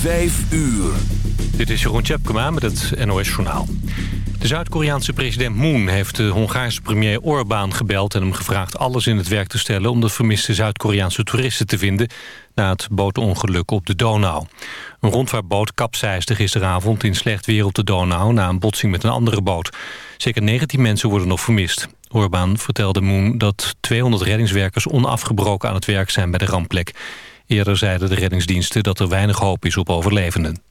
Vijf uur. Dit is Jeroen Tjepkema met het NOS Journaal. De Zuid-Koreaanse president Moon heeft de Hongaarse premier Orbán gebeld... en hem gevraagd alles in het werk te stellen... om de vermiste Zuid-Koreaanse toeristen te vinden... na het bootongeluk op de Donau. Een rondvaartboot kapseisde gisteravond in slecht weer op de Donau... na een botsing met een andere boot. Zeker 19 mensen worden nog vermist. Orbán vertelde Moon dat 200 reddingswerkers onafgebroken aan het werk zijn bij de rampplek. Eerder zeiden de reddingsdiensten dat er weinig hoop is op overlevenden.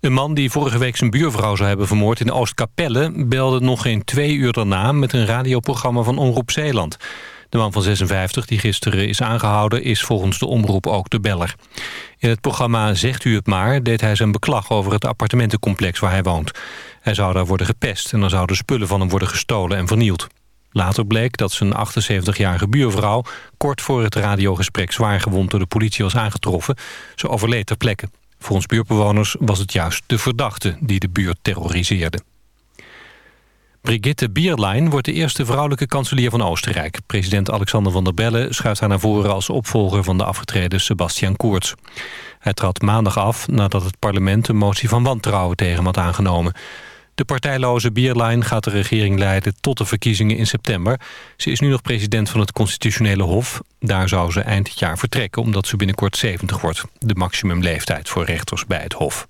Een man die vorige week zijn buurvrouw zou hebben vermoord in Oostkapelle... belde nog geen twee uur daarna met een radioprogramma van Omroep Zeeland. De man van 56, die gisteren is aangehouden, is volgens de omroep ook de beller. In het programma Zegt u het maar deed hij zijn beklag over het appartementencomplex waar hij woont. Hij zou daar worden gepest en dan zouden spullen van hem worden gestolen en vernield. Later bleek dat zijn 78-jarige buurvrouw kort voor het radiogesprek zwaar gewond door de politie was aangetroffen. Ze overleed ter plekke. Volgens buurtbewoners was het juist de verdachte die de buurt terroriseerde. Brigitte Bierlein wordt de eerste vrouwelijke kanselier van Oostenrijk. President Alexander van der Bellen schuift haar naar voren als opvolger van de afgetreden Sebastian Kurz. Hij trad maandag af nadat het parlement een motie van wantrouwen tegen hem had aangenomen. De partijloze Bierlein gaat de regering leiden tot de verkiezingen in september. Ze is nu nog president van het Constitutionele Hof. Daar zou ze eind dit jaar vertrekken omdat ze binnenkort 70 wordt. De maximumleeftijd voor rechters bij het Hof.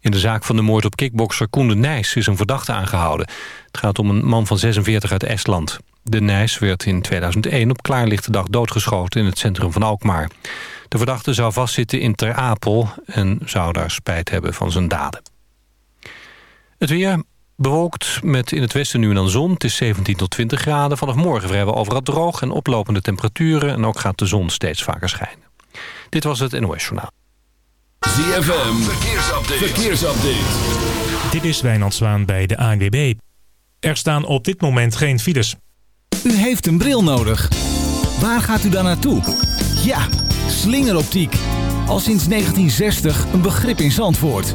In de zaak van de moord op kickbokser Koen de Nijs is een verdachte aangehouden. Het gaat om een man van 46 uit Estland. De Nijs werd in 2001 op klaarlichte dag doodgeschoten in het centrum van Alkmaar. De verdachte zou vastzitten in Ter Apel en zou daar spijt hebben van zijn daden. Het weer bewolkt met in het westen nu en dan zon. Het is 17 tot 20 graden. Vanaf morgen vrijwel overal droog en oplopende temperaturen. En ook gaat de zon steeds vaker schijnen. Dit was het NOS Journaal. ZFM, verkeersupdate. verkeersupdate. Dit is Wijnand Zwaan bij de ANWB. Er staan op dit moment geen files. U heeft een bril nodig. Waar gaat u dan naartoe? Ja, slingeroptiek. Al sinds 1960 een begrip in Zandvoort.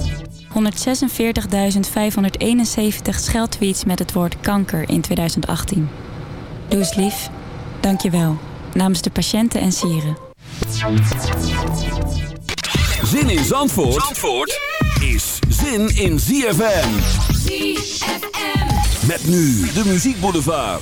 146.571 scheldtweets met het woord kanker in 2018. Doe eens lief. Dank je wel. Namens de patiënten en sieren. Zin in Zandvoort, Zandvoort is zin in ZFM. ZFM. Met nu de muziekboulevard.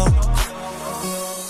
Oh.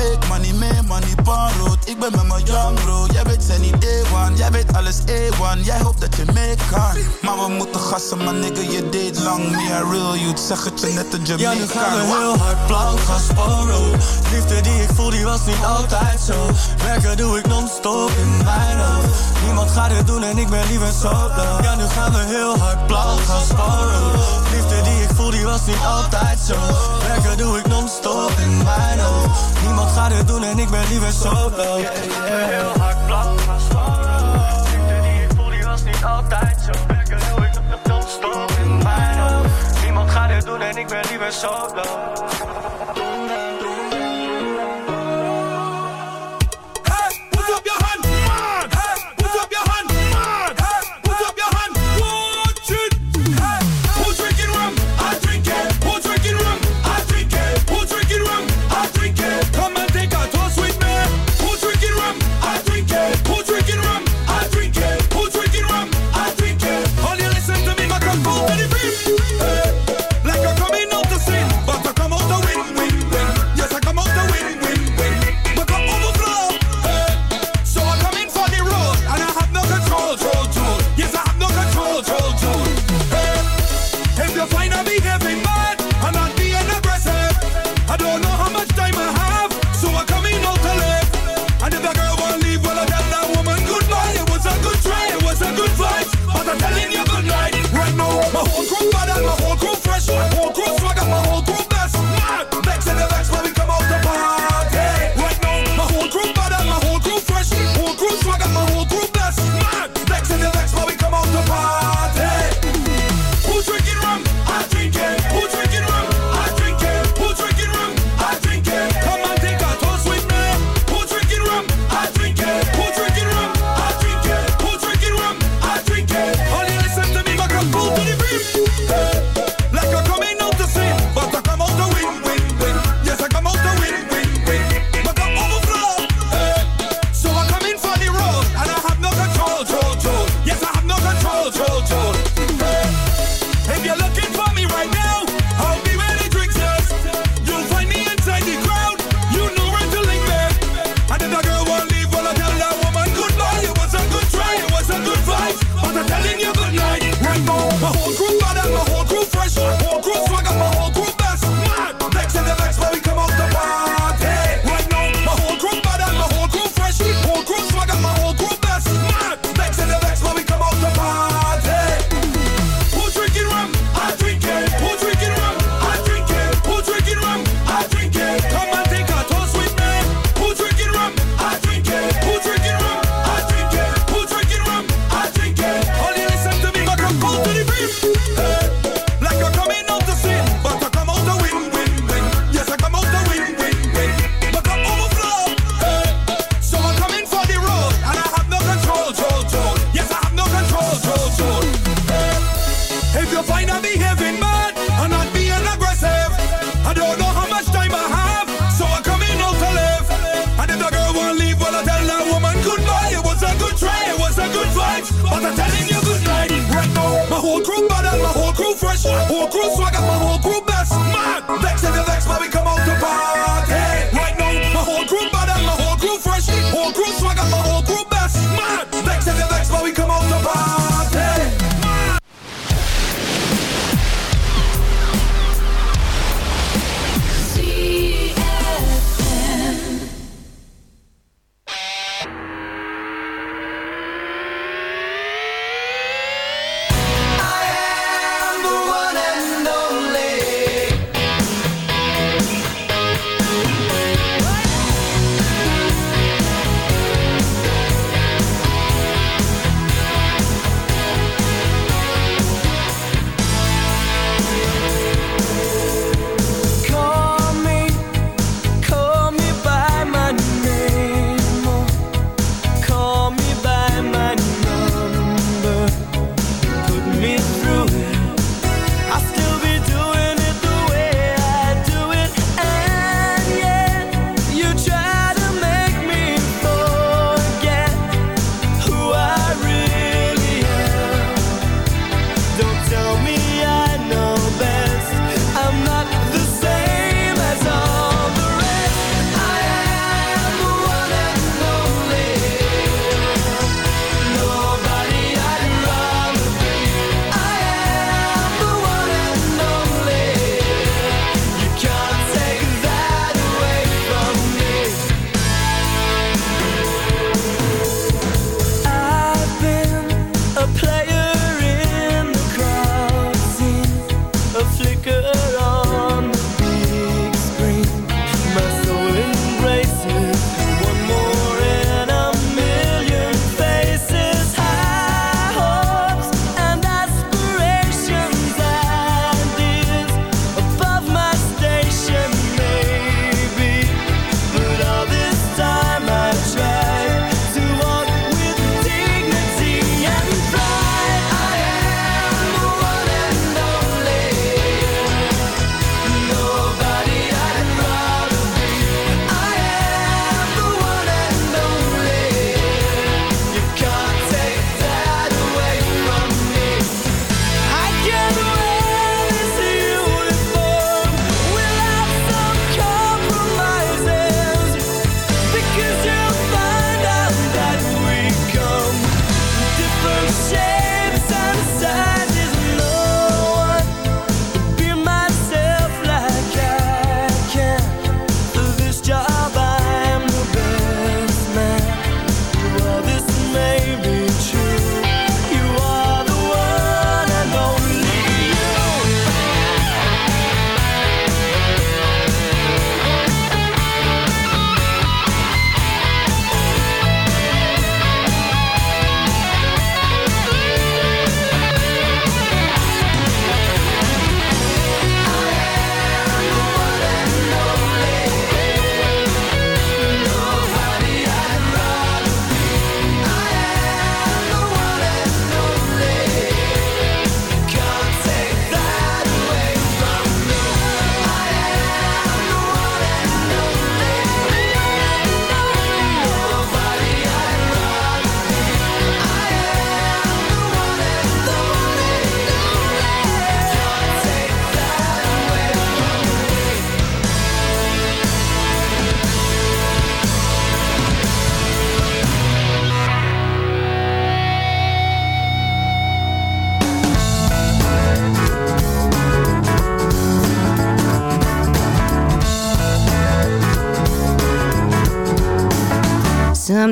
make money, make money, rood. Ik ben met mijn young bro, jij weet zijn niet A1 Jij weet alles A1, jij hoopt dat je mee kan Maar we moeten gassen, maar nigga, je deed lang Me a real youth, zeg het je net een Jamaican Ja, nu gaan we heel hard blauw gaan sporen Liefde die ik voel, die was niet altijd zo. Werken doe ik non-stop in mijn hoofd. Niemand gaat het doen en ik ben liever solo. Ja, nu gaan we heel hard blauw gaan sporen Liefde die ik voel, die was niet altijd zo. Werken doe ik non-stop in mijn hoofd. Niemand gaat het doen en ik ben liever solo. Yeah, yeah. Heel hard plat van sporen. Liefde die ik voel, die was niet altijd zo. Lekker doe ik non-stop in mijn hoofd. Niemand gaat het doen en ik ben liever solo.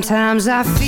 Sometimes I feel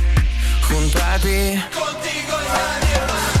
junto a ti. Contigo y nadie más.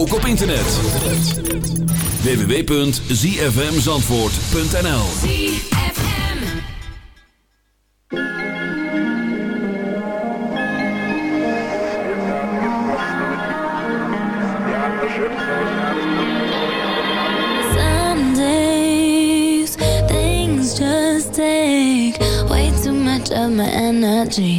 ook op internet. www.zfmzandvoort.nl Sundays, things just take way too much of my energy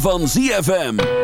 van ZFM.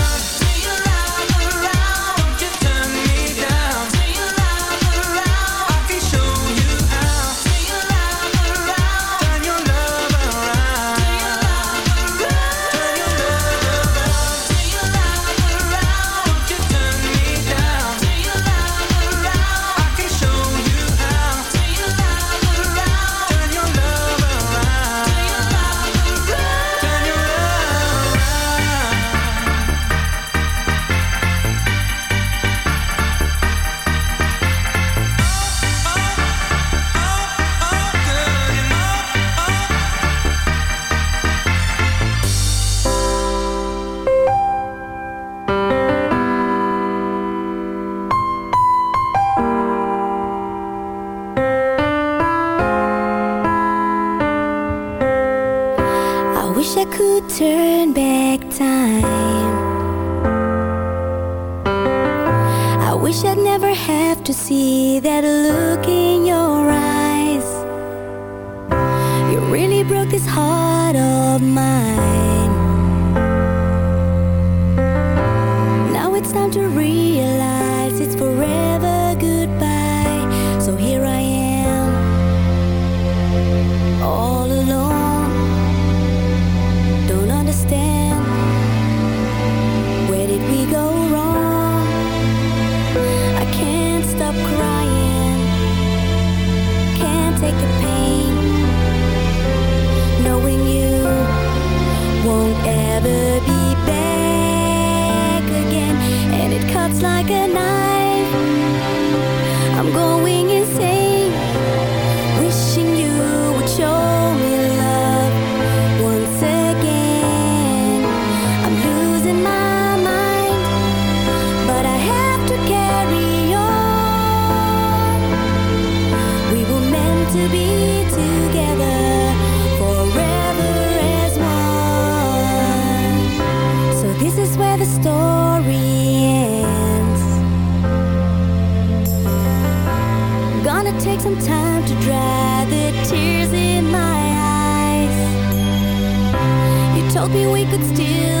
knowing you won't ever be hoping we could still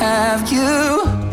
Have you?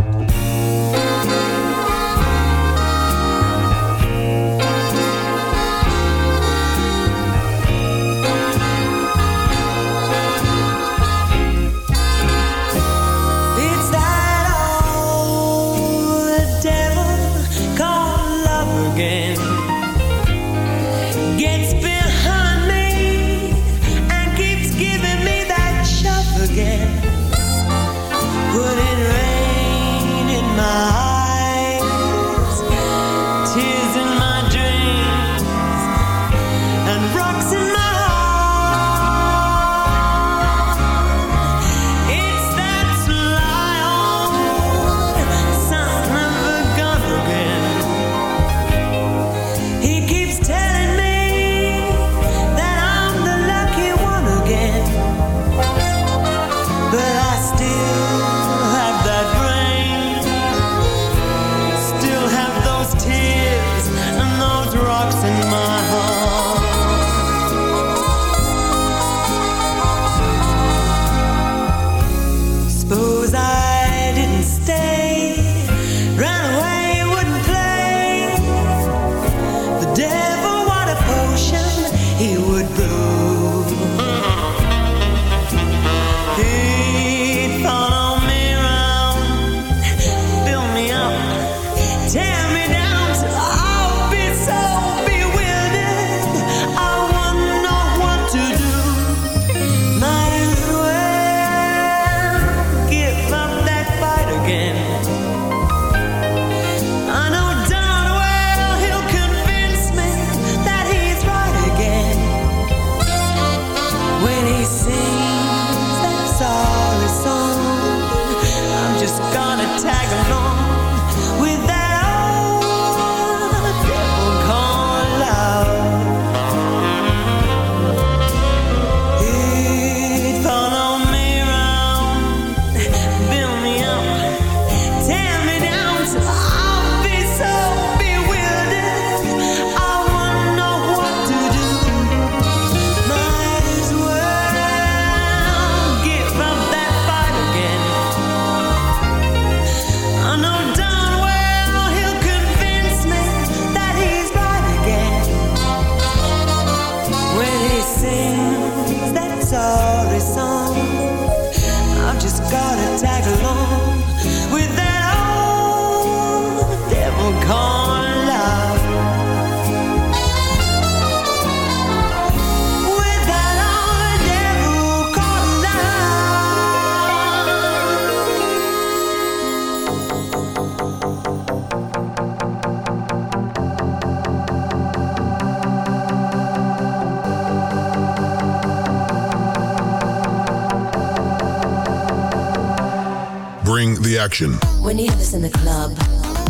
Action. When you have this in the club,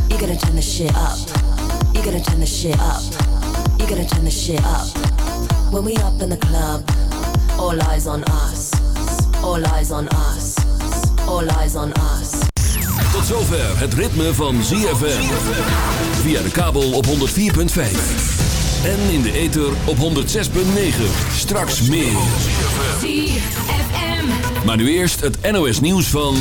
you gotta turn the shit up. You gotta turn the shit up. You gotta turn the shit up. When we up in the club, all eyes on us. All eyes on us. All eyes on us. Tot zover het ritme van ZFM. Via de kabel op 104.5. En in de ether op 106.9. Straks meer. Maar nu eerst het NOS nieuws van...